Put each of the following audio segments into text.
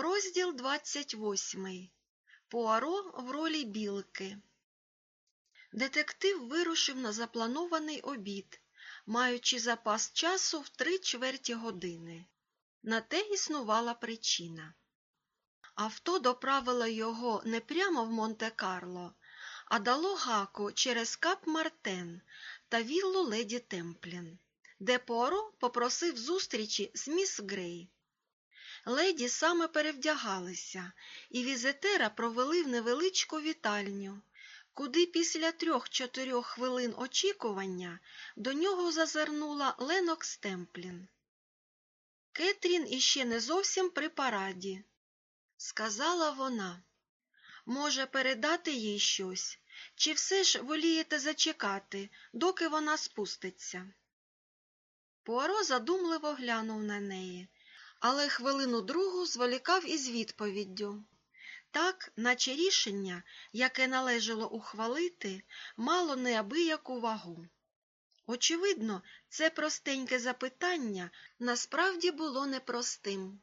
Розділ 28. Пуаро в ролі білки. Детектив вирушив на запланований обід, маючи запас часу в три чверті години. На те існувала причина. Авто доправило його не прямо в Монте-Карло, а дало гаку через Кап Мартен та віллу леді Темплін, де Пуаро попросив зустрічі з міс Грей. Леді саме перевдягалися, і візитера провели в невеличку вітальню, куди після трьох-чотирьох хвилин очікування до нього зазирнула Ленокс Темплін. Кетрін іще не зовсім при параді, сказала вона. Може, передати їй щось, чи все ж волієте зачекати, доки вона спуститься? Пуаро задумливо глянув на неї але хвилину другу зволікав із відповіддю. Так, наче рішення, яке належало ухвалити, мало неабияку вагу. Очевидно, це простеньке запитання насправді було непростим.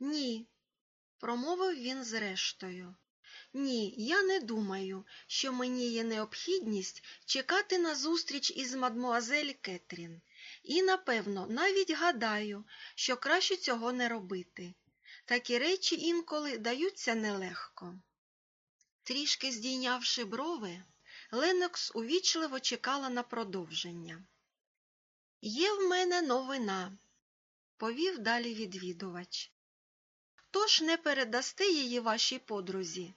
Ні, промовив він зрештою. Ні, я не думаю, що мені є необхідність чекати на зустріч із мадмуазель Кетрін. І, напевно, навіть гадаю, що краще цього не робити. Такі речі інколи даються нелегко. Трішки здійнявши брови, Ленокс увічливо чекала на продовження. Є в мене новина, повів далі відвідувач. Тож не передасте її вашій подрузі.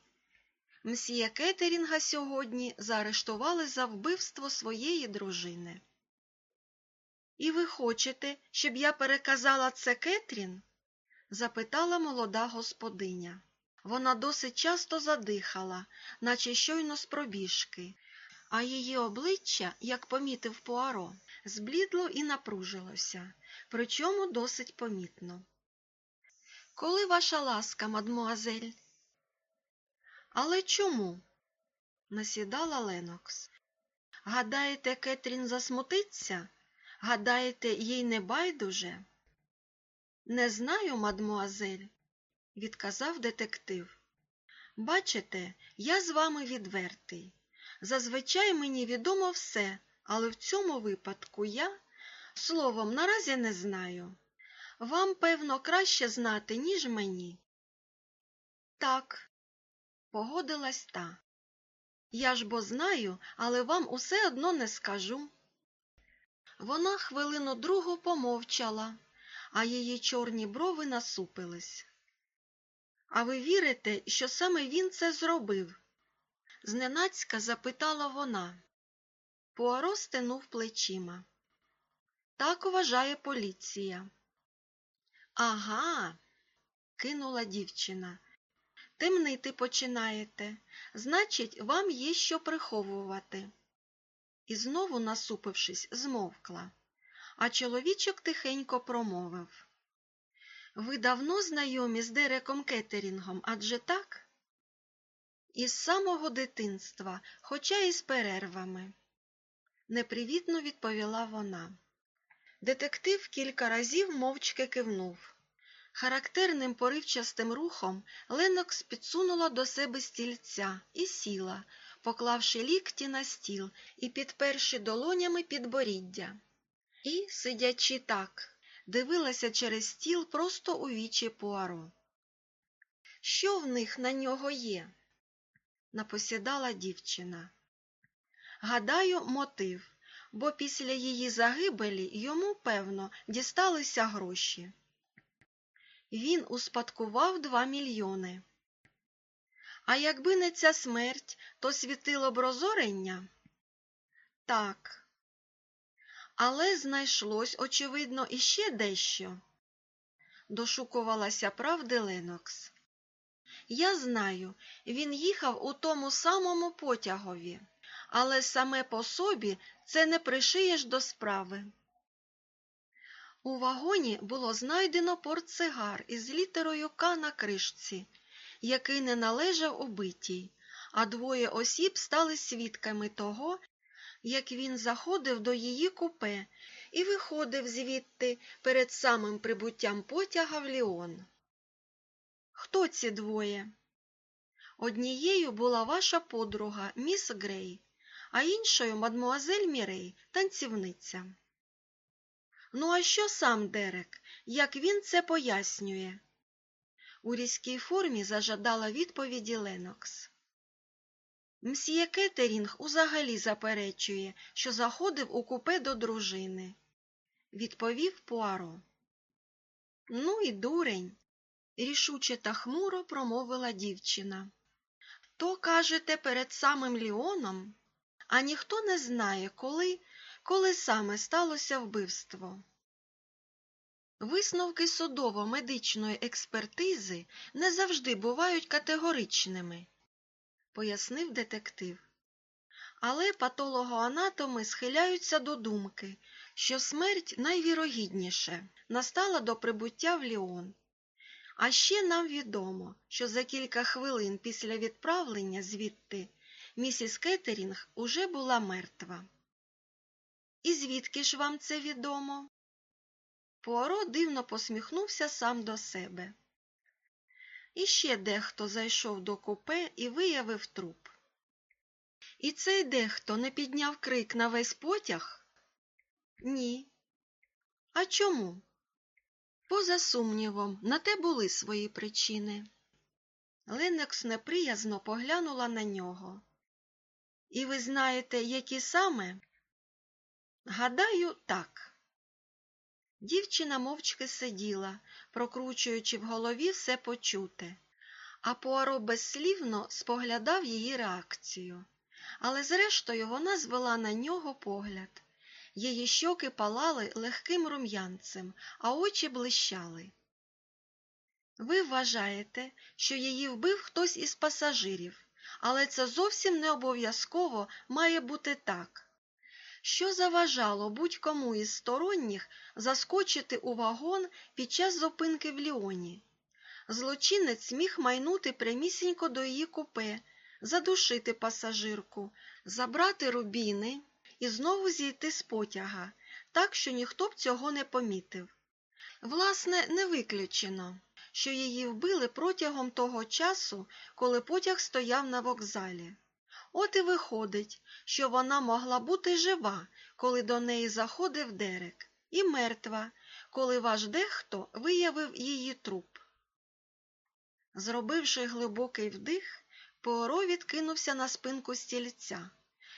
Мсьє Кетерінга сьогодні заарештували за вбивство своєї дружини. І ви хочете, щоб я переказала це Кетрін? запитала молода господиня. Вона досить часто задихала, наче щойно з пробіжки, а її обличчя, як помітив Пуаро, зблідло і напружилося, причому досить помітно. Коли ваша ласка, мадмуазель? Але чому? насідала Ленокс. Гадаєте, Кетрін засмутиться? Гадаєте, їй не байдуже? Не знаю, мадмуазель, відказав детектив. Бачите, я з вами відвертий. Зазвичай мені відомо все, але в цьому випадку я, словом, наразі не знаю. Вам, певно, краще знати, ніж мені. Так, погодилась та. Я ж бо знаю, але вам усе одно не скажу. Вона хвилину другу помовчала, а її чорні брови насупились. А ви вірите, що саме він це зробив? Зненацька запитала вона. Пуаро стенув плечима. Так вважає поліція. Ага, кинула дівчина. Темнити починаєте. Значить, вам є що приховувати. І знову, насупившись, змовкла. А чоловічок тихенько промовив. Ви давно знайомі з Дереком Кеттерінгом, адже так? Із самого дитинства, хоча і з перервами, непривітно відповіла вона. Детектив кілька разів мовчки кивнув. Характерним поривчастим рухом Ленокс підсунула до себе стільця і сіла, поклавши лікті на стіл і підперши долонями підборіддя. І, сидячи так, дивилася через стіл просто у вічі Пуаро. Що в них на нього є? напосідала дівчина. Гадаю, мотив, бо після її загибелі йому, певно, дісталися гроші. Він успадкував два мільйони. А якби не ця смерть, то світило б розорення? Так. Але знайшлось, очевидно, іще дещо. Дошукувалася правди Ленокс. Я знаю, він їхав у тому самому потягові, але саме по собі це не пришиєш до справи. У вагоні було знайдено портсигар із літерою К на кришці, який не належав убитій, а двоє осіб стали свідками того, як він заходив до її купе і виходив звідти перед самим прибуттям потяга в Ліон. Хто ці двоє? Однією була ваша подруга, міс Грей, а іншою мадмуазель Мірей, танцівниця. Ну, а що сам Дерек, як він це пояснює? У різкій формі зажадала відповіді Ленокс. Мсьє Кеттерінг узагалі заперечує, що заходив у купе до дружини, відповів Пуаро. Ну і дурень, рішуче та хмуро промовила дівчина. То, кажете, перед самим Ліоном, а ніхто не знає, коли, коли саме сталося вбивство. Висновки судово-медичної експертизи не завжди бувають категоричними, пояснив детектив. Але патологоанатоми схиляються до думки, що смерть найвірогідніше настала до прибуття в Ліон. А ще нам відомо, що за кілька хвилин після відправлення звідти місіс Кеттерінг уже була мертва. І звідки ж вам це відомо? Пуаро дивно посміхнувся сам до себе. І ще дехто зайшов до купе і виявив труп. І цей дехто не підняв крик на весь потяг? Ні. А чому? Поза сумнівом, на те були свої причини. Ленекс неприязно поглянула на нього. І ви знаєте, які саме? Гадаю, так. Дівчина мовчки сиділа, прокручуючи в голові все почуте, а Пуаро безслівно споглядав її реакцію. Але зрештою вона звела на нього погляд. Її щоки палали легким рум'янцем, а очі блищали. Ви вважаєте, що її вбив хтось із пасажирів, але це зовсім не обов'язково має бути так. Що заважало будь-кому із сторонніх заскочити у вагон під час зупинки в Ліоні? Злочинець міг майнути прямісінько до її купе, задушити пасажирку, забрати рубіни і знову зійти з потяга, так що ніхто б цього не помітив. Власне, не виключено, що її вбили протягом того часу, коли потяг стояв на вокзалі. От і виходить, що вона могла бути жива, коли до неї заходив Дерек, і мертва, коли ваш дехто виявив її труп. Зробивши глибокий вдих, Пуаро відкинувся на спинку стільця,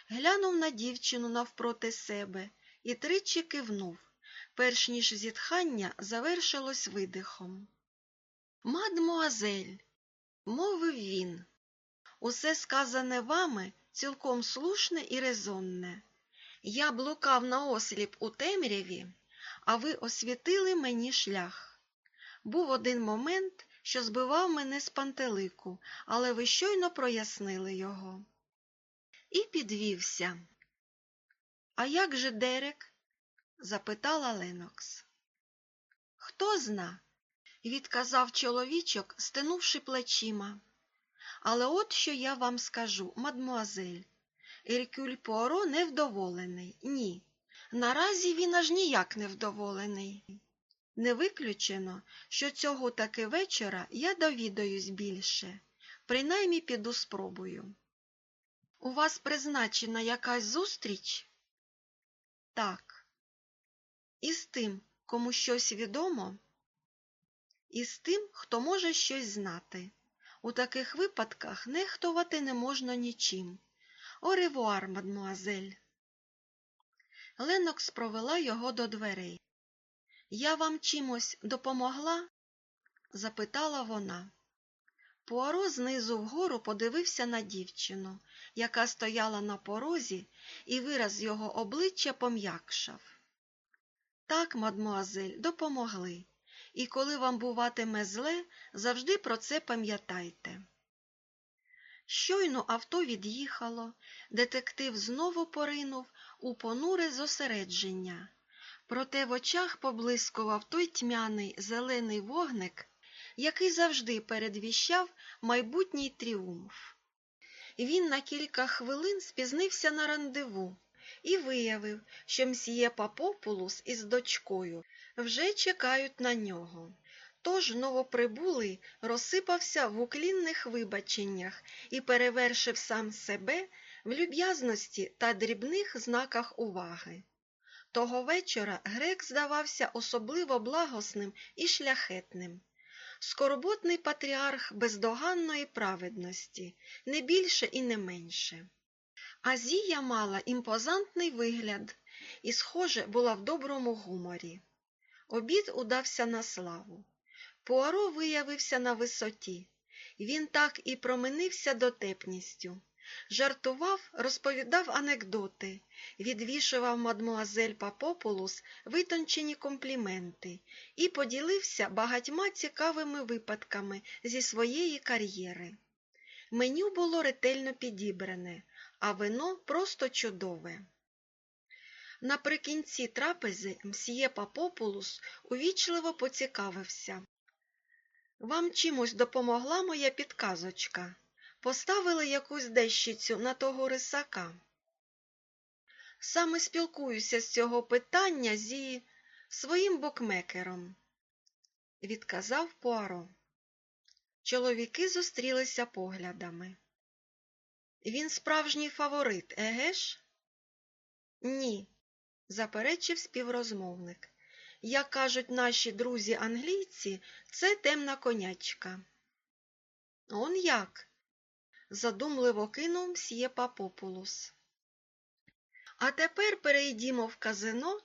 глянув на дівчину навпроти себе і тричі кивнув, перш ніж зітхання завершилось видихом. Мадмуазель, мовив він, усе сказане вами цілком слушне і резонне. Я блукав наосліп у темряві, а ви освітили мені шлях. Був один момент, що збивав мене з пантелику, але ви щойно прояснили його. І підвівся. А як же Дерек? запитала Ленокс. Хто зна? відказав чоловічок, стенувши плечима. Але от що я вам скажу, мадмуазель. Еркюль Пуаро невдоволений. Ні. Наразі він аж ніяк невдоволений. Не виключено, що цього таки вечора я довідаюсь більше, принаймні піду спробую. У вас призначена якась зустріч? Так. І з тим, кому щось відомо, і з тим, хто може щось знати. У таких випадках нехтувати не можна нічим. Оревуар, мадмуазель. Ленокс провела його до дверей. Я вам чимось допомогла? запитала вона. Пуаро знизу вгору подивився на дівчину, яка стояла на порозі, і вираз його обличчя пом'якшав. Так, мадмуазель, допомогли, і коли вам буватиме зле, завжди про це пам'ятайте. Щойно авто від'їхало, детектив знову поринув у понуре зосередження. Проте в очах поблискував той тьмяний зелений вогник, який завжди передвіщав майбутній тріумф. Він на кілька хвилин спізнився на рандеву і виявив, що мсьє Папопулус із дочкою вже чекають на нього. Тож новоприбулий розсипався в уклінних вибаченнях і перевершив сам себе в люб'язності та дрібних знаках уваги. Того вечора грек здавався особливо благосним і шляхетним. Скорботний патріарх бездоганної праведності, не більше і не менше. Азія мала імпозантний вигляд і, схоже, була в доброму гуморі. Обід удався на славу. Пуаро виявився на висоті. Він так і променився дотепністю. Жартував, розповідав анекдоти, відвішував мадмуазель Папопулус витончені компліменти і поділився багатьма цікавими випадками зі своєї кар'єри. Меню було ретельно підібране, а вино просто чудове. Наприкінці трапези мсьє Папопулус увічливо поцікавився. Вам чимось допомогла моя підказочка? Поставили якусь дещицю на того рисака? Саме спілкуюся з цього питання зі своїм букмекером, відказав Пуаро. Чоловіки зустрілися поглядами. Він справжній фаворит, еге ж? Ні, заперечив співрозмовник. Як кажуть наші друзі англійці, це темна конячка. Он як? задумливо кинув мсьє Папопулус. А тепер перейдімо в казино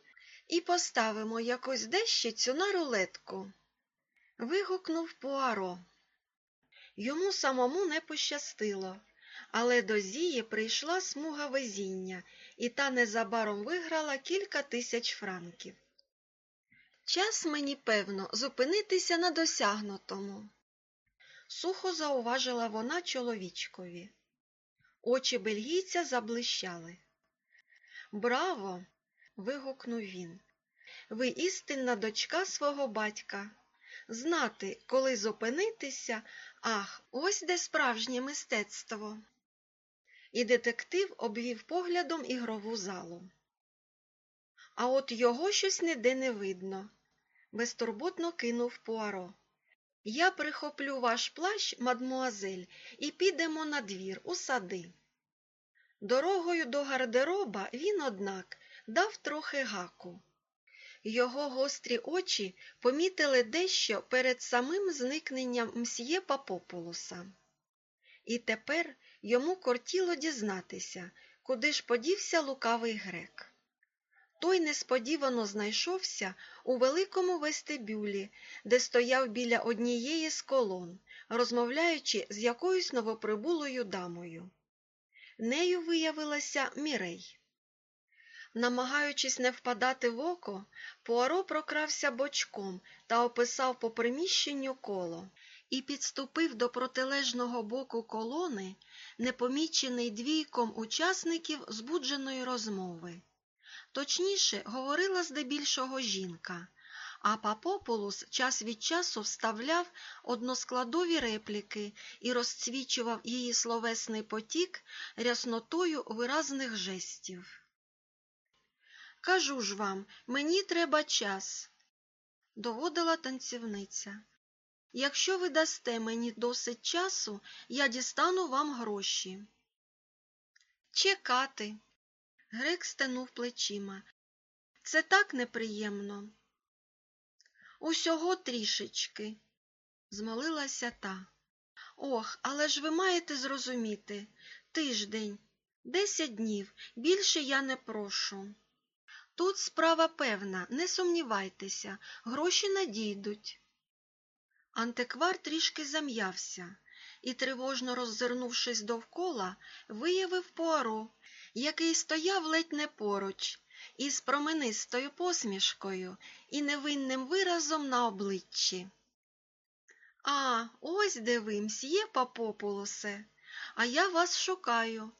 і поставимо якусь дещицю на рулетку. Вигукнув Пуаро. Йому самому не пощастило, але до Зії прийшла смуга везіння, і та незабаром виграла кілька тисяч франків. Час мені, певно, зупинитися на досягнутому, сухо зауважила вона чоловічкові. Очі бельгійця заблищали. Браво! вигукнув він. Ви істинна дочка свого батька. Знати, коли зупинитися, ах, ось де справжнє мистецтво. І детектив обвів поглядом ігрову залу. А от його щось ніде не видно, безтурботно кинув Пуаро. Я прихоплю ваш плащ, мадмуазель, і підемо на двір, у сади. Дорогою до гардероба він, однак, дав трохи гаку. Його гострі очі помітили дещо перед самим зникненням мсьє Папопулуса. І тепер йому кортіло дізнатися, куди ж подівся лукавий грек. Той несподівано знайшовся у великому вестибюлі, де стояв біля однієї з колон, розмовляючи з якоюсь новоприбулою дамою. Нею виявилася Мірей. Намагаючись не впадати в око, Пуаро прокрався бочком та описав по приміщенню коло і підступив до протилежного боку колони, непомічений двійком учасників збудженої розмови. Точніше, говорила здебільшого жінка, а Папопулус час від часу вставляв односкладові репліки і розцвічував її словесний потік ряснотою виразних жестів. Кажу ж вам, мені треба час, доводила танцівниця. Якщо ви дасте мені досить часу, я дістану вам гроші. Чекати. Грек стенув плечима. Це так неприємно. Усього трішечки, змолилася та. Ох, але ж ви маєте зрозуміти тиждень, десять днів, більше я не прошу. Тут справа певна, не сумнівайтеся, гроші надійдуть. Антиквар трішки зам'явся і, тривожно роззирнувшись довкола, виявив Пуаро, який стояв ледь не поруч, із променистою посмішкою і невинним виразом на обличчі. А, ось де ви, мсьє Папопулосе, а я вас шукаю.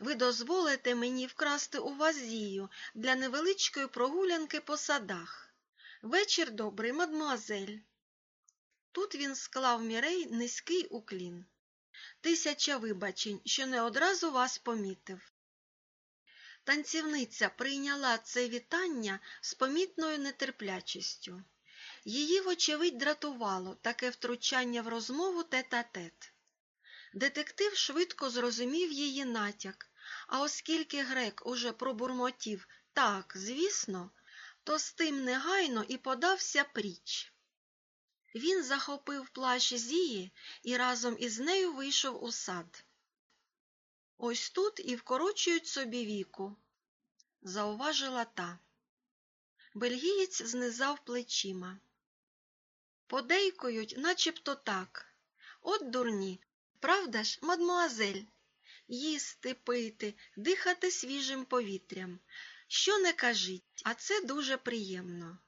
Ви дозволите мені вкрасти у вас зію для невеличкої прогулянки по садах. Вечір добрий, мадмуазель. Тут він склав мірей низький уклін. Тисяча вибачень, що не одразу вас помітив. Танцівниця прийняла це вітання з помітною нетерплячістю. Її, вочевидь, дратувало таке втручання в розмову тет-а-тет. Детектив швидко зрозумів її натяк, а оскільки грек уже пробурмотів так, звісно, то з тим негайно і подався пріч. Він захопив плащ Зії і разом із нею вийшов у сад. Ось тут і вкорочують собі віку, зауважила та. Бельгієць знизав плечима. Подейкують, начебто так. От дурні, правда ж, мадмуазель? Їсти, пити, дихати свіжим повітрям. Що не кажіть, а це дуже приємно.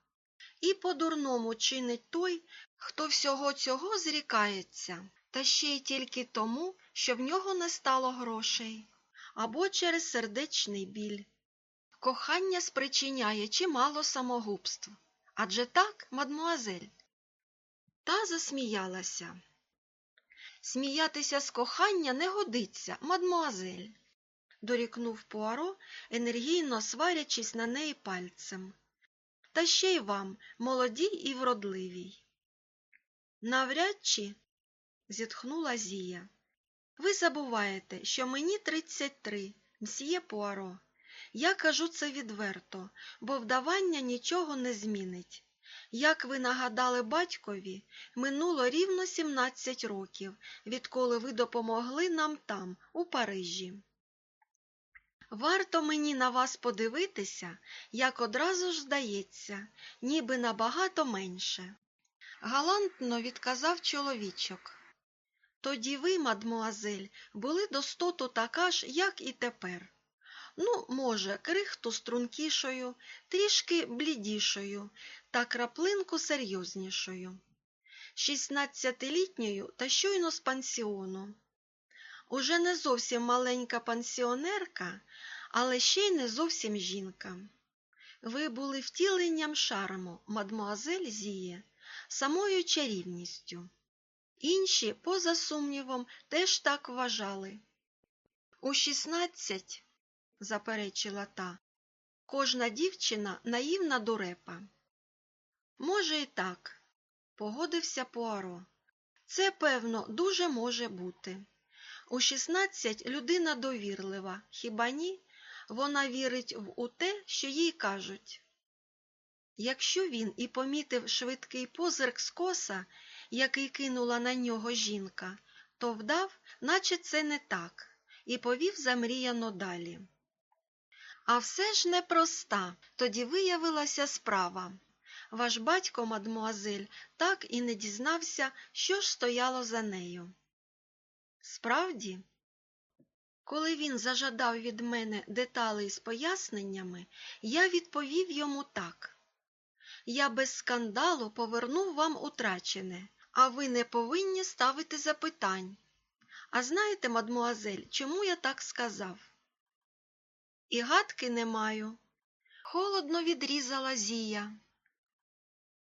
І по-дурному чинить той, хто всього цього зрікається, та ще й тільки тому, що в нього не стало грошей, або через сердечний біль. Кохання спричиняє чимало самогубств. Адже так, мадмуазель? Та засміялася. Сміятися з кохання не годиться, мадмуазель, дорікнув Пуаро, енергійно сварячись на неї пальцем. Та ще й вам, молодій і вродливій. Навряд чи, зітхнула Зія. Ви забуваєте, що мені тридцять три, мсьє Пуаро. Я кажу це відверто, бо вдавання нічого не змінить. Як ви нагадали батькові, минуло рівно 17 років, відколи ви допомогли нам там, у Парижі. Варто мені на вас подивитися, як одразу ж здається, ніби набагато менше. Галантно відказав чоловічок. Тоді ви, мадмуазель, були достоту така ж, як і тепер. Ну, може, крихту стрункішою, трішки блідішою та краплинку серйознішою. Шістнадцятилітньою та щойно з пансіону. Уже не зовсім маленька пансіонерка, але ще й не зовсім жінка. Ви були втіленням шарму, мадмуазель Зіє, самою чарівністю. Інші, поза сумнівом, теж так вважали. У шістнадцять, заперечила та, кожна дівчина наївна дурепа. Може, і так, погодився Пуаро. Це, певно, дуже може бути. У шістнадцять людина довірлива, хіба ні? Вона вірить в те, що їй кажуть. Якщо він і помітив швидкий позирк скоса, який кинула на нього жінка, то вдав, наче це не так, і повів замріяно далі. А все ж непроста, тоді виявилася справа. Ваш батько, мадмуазель, так і не дізнався, що ж стояло за нею. Справді, коли він зажадав від мене деталей з поясненнями, я відповів йому так. Я без скандалу повернув вам утрачене, а ви не повинні ставити запитань. А знаєте, мадмуазель, чому я так сказав? І гадки не маю. Холодно відрізала Зія.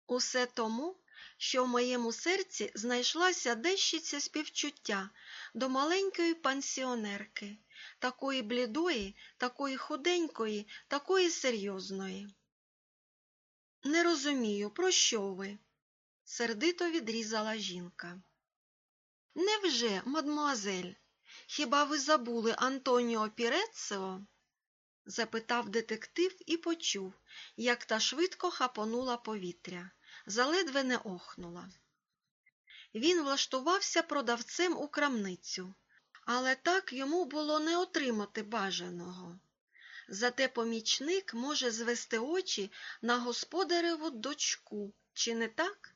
Усе тому, що в моєму серці знайшлася дещиця співчуття до маленької пансіонерки, такої блідої, такої худенької, такої серйозної. Не розумію, про що ви? сердито відрізала жінка. Невже, мадмуазель, хіба ви забули Антоніо Пірецео? запитав детектив і почув, як та швидко хапонула повітря, заледве не охнула. Він влаштувався продавцем у крамницю, але так йому було не отримати бажаного. Зате помічник може звести очі на господареву дочку, чи не так?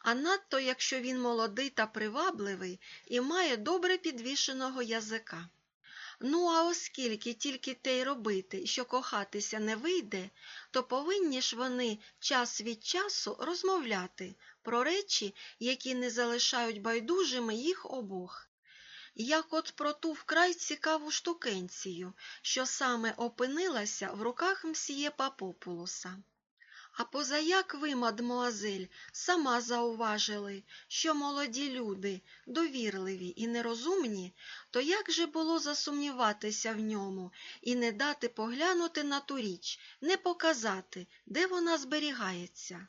А надто, якщо він молодий та привабливий і має добре підвішеного язика. Ну, а оскільки тільки те й робити, що кохатися не вийде, то повинні ж вони час від часу розмовляти про речі, які не залишають байдужими їх обох. Як от про ту вкрай цікаву штукенцію, що саме опинилася в руках мсьє Папопулоса. А позаяк ви, мадмуазель, сама зауважили, що молоді люди, довірливі і нерозумні, то як же було засумніватися в ньому і не дати поглянути на ту річ, не показати, де вона зберігається?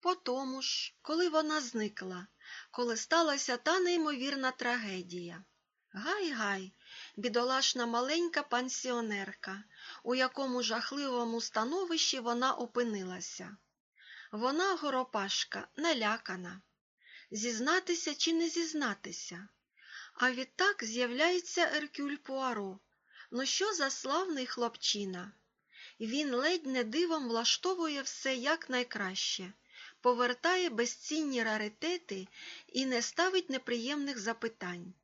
По тому ж, коли вона зникла, коли сталася та неймовірна трагедія. Гай-гай, бідолашна маленька пансіонерка, у якому жахливому становищі вона опинилася. Вона, горопашка, налякана. Зізнатися чи не зізнатися? А відтак з'являється Еркюль Пуаро. Ну що за славний хлопчина? Він ледь не дивом влаштовує все якнайкраще, повертає безцінні раритети і не ставить неприємних запитань.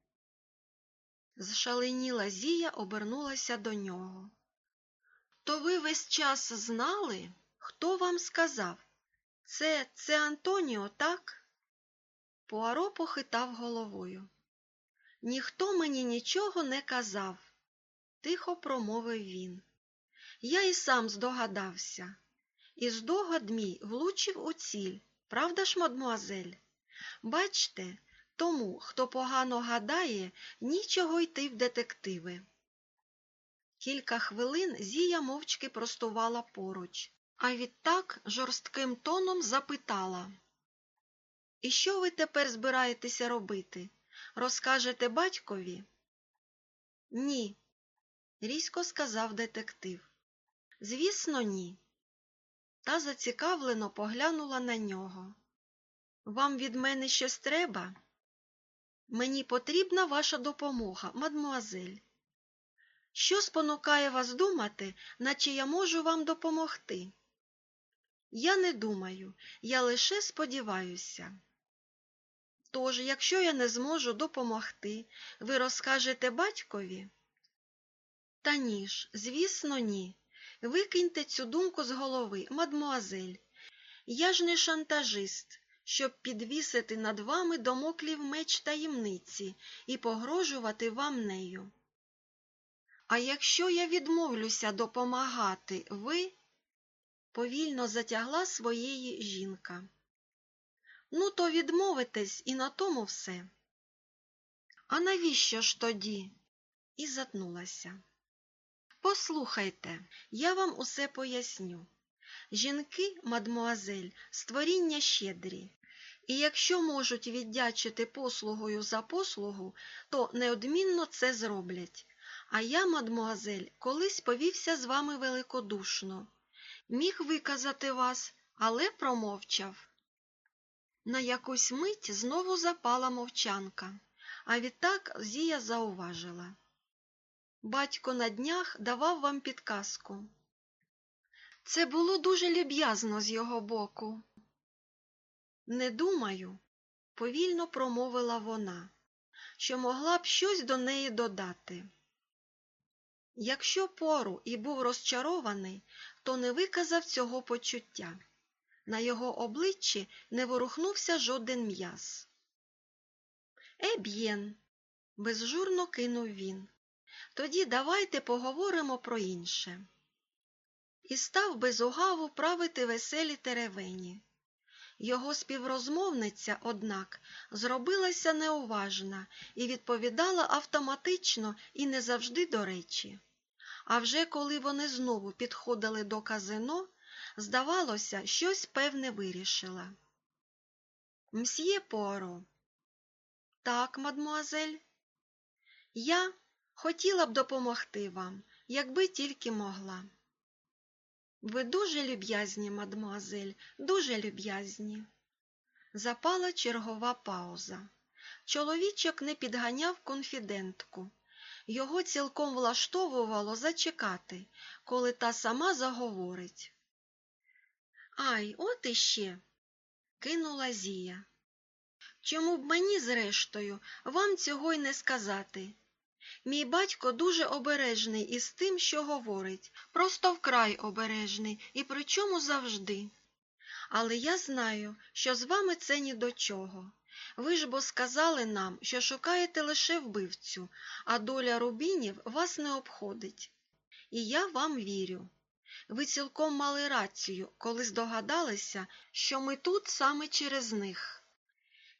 Зшаленіла Зія обернулася до нього. То ви весь час знали, хто вам сказав? Це це Антоніо, так? Пуаро похитав головою. Ніхто мені нічого не казав, тихо промовив він. Я і сам здогадався. І здогад мій влучив у ціль, правда ж, мадмуазель? Бачте, тому, хто погано гадає, нічого йти в детективи. Кілька хвилин Зія мовчки простувала поруч, а відтак жорстким тоном запитала. І що ви тепер збираєтеся робити? Розкажете батькові? Ні, різко сказав детектив. Звісно, ні. Та зацікавлено поглянула на нього. Вам від мене щось треба? Мені потрібна ваша допомога, мадмуазель. Що спонукає вас думати, наче я можу вам допомогти? Я не думаю, я лише сподіваюся. Тож, якщо я не зможу допомогти, ви розкажете батькові? Та ні ж, звісно, ні. Викиньте цю думку з голови, мадмуазель. Я ж не шантажист, щоб підвісити над вами домоклів меч таємниці і погрожувати вам нею. А якщо я відмовлюся допомагати, ви повільно затягла своєї жінка. Ну, то відмовитесь і на тому все. А навіщо ж тоді? І затнулася. Послухайте, я вам усе поясню. Жінки, мадмуазель, створіння щедрі, і якщо можуть віддячити послугою за послугу, то неодмінно це зроблять. А я, мадмуазель, колись повівся з вами великодушно. Міг виказати вас, але промовчав. На якусь мить знову запала мовчанка, а відтак Зія зауважила. Батько на днях давав вам підказку. Це було дуже люб'язно з його боку. Не думаю, повільно промовила вона, що могла б щось до неї додати. Якщо пору і був розчарований, то не виказав цього почуття. На його обличчі не ворухнувся жоден м'яз. Еб'єн, безжурно кинув він. Тоді давайте поговоримо про інше. І став без угаву правити веселі теревені. Його співрозмовниця, однак, зробилася неуважна і відповідала автоматично і не завжди до речі. А вже коли вони знову підходили до казино, здавалося, щось певне вирішила. Мсьє Пуаро. Так, мадмуазель. Я хотіла б допомогти вам, якби тільки могла. Ви дуже люб'язні, мадмуазель, дуже люб'язні. Запала чергова пауза. Чоловічок не підганяв конфідентку. Його цілком влаштовувало зачекати, коли та сама заговорить. Ай, от іще, кинула Зія. Чому б мені, зрештою, вам цього й не сказати? Мій батько дуже обережний із тим, що говорить, просто вкрай обережний і причому завжди. Але я знаю, що з вами це ні до чого. Ви ж бо сказали нам, що шукаєте лише вбивцю, а доля рубінів вас не обходить. І я вам вірю. Ви цілком мали рацію, коли здогадалися, що ми тут саме через них.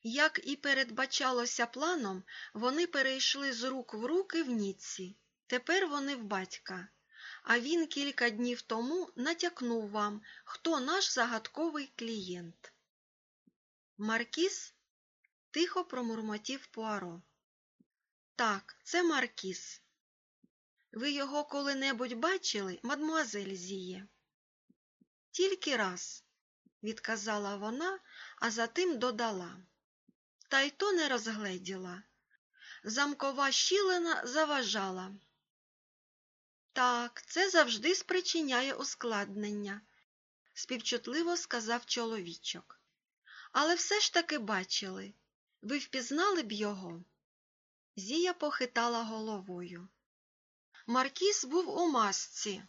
Як і передбачалося планом, вони перейшли з рук в руки в Ніцці. Тепер вони в батька. А він кілька днів тому натякнув вам, хто наш загадковий клієнт. Маркіс? тихо промурмотів Пуаро. Так, це Маркіс. Ви його коли-небудь бачили, мадмуазель Зіє? Тільки раз, відказала вона, а затим додала. Та й то не розгледіла. Замкова щілина заважала. Так, це завжди спричиняє ускладнення, співчутливо сказав чоловічок. Але все ж таки бачили. Ви впізнали б його? Зія похитала головою. Маркіс був у масці,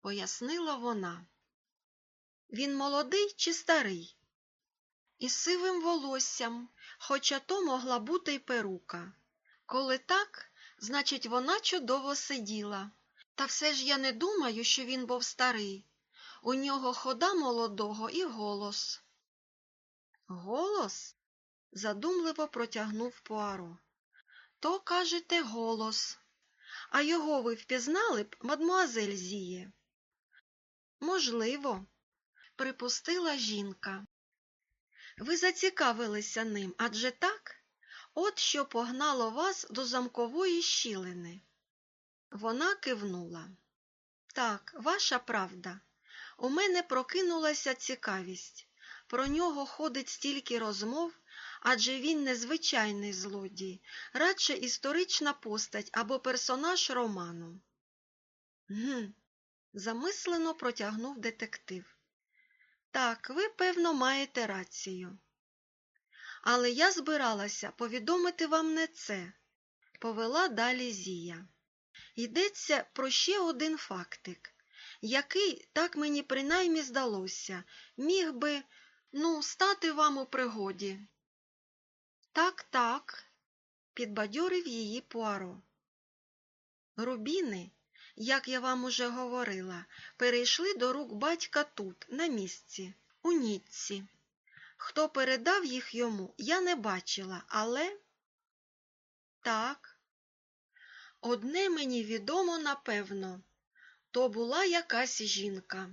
пояснила вона. Він молодий чи старий? Із сивим волоссям, хоча то могла бути й перука. Коли так, значить, вона чудово сиділа. Та все ж я не думаю, що він був старий. У нього хода молодого і голос. Голос? задумливо протягнув Пуаро. То, кажете, голос. А його ви впізнали б, мадмуазель Зіє? Можливо, припустила жінка. Ви зацікавилися ним, адже так? От що погнало вас до замкової щілини. Вона кивнула. Так, ваша правда. У мене прокинулася цікавість. Про нього ходить стільки розмов, адже він незвичайний злодій, радше історична постать або персонаж роману. Гм, замислено протягнув детектив. Так, ви, певно, маєте рацію. Але я збиралася повідомити вам не це, повела далі Зія. Йдеться про ще один фактик, який, так мені принаймні здалося, міг би, ну, стати вам у пригоді. Так, так, підбадьорив її Пуаро. Рубіни, як я вам уже говорила, перейшли до рук батька тут, на місці, у Ніцці. Хто передав їх йому, я не бачила, але. Так. Одне мені відомо напевно то була якась жінка.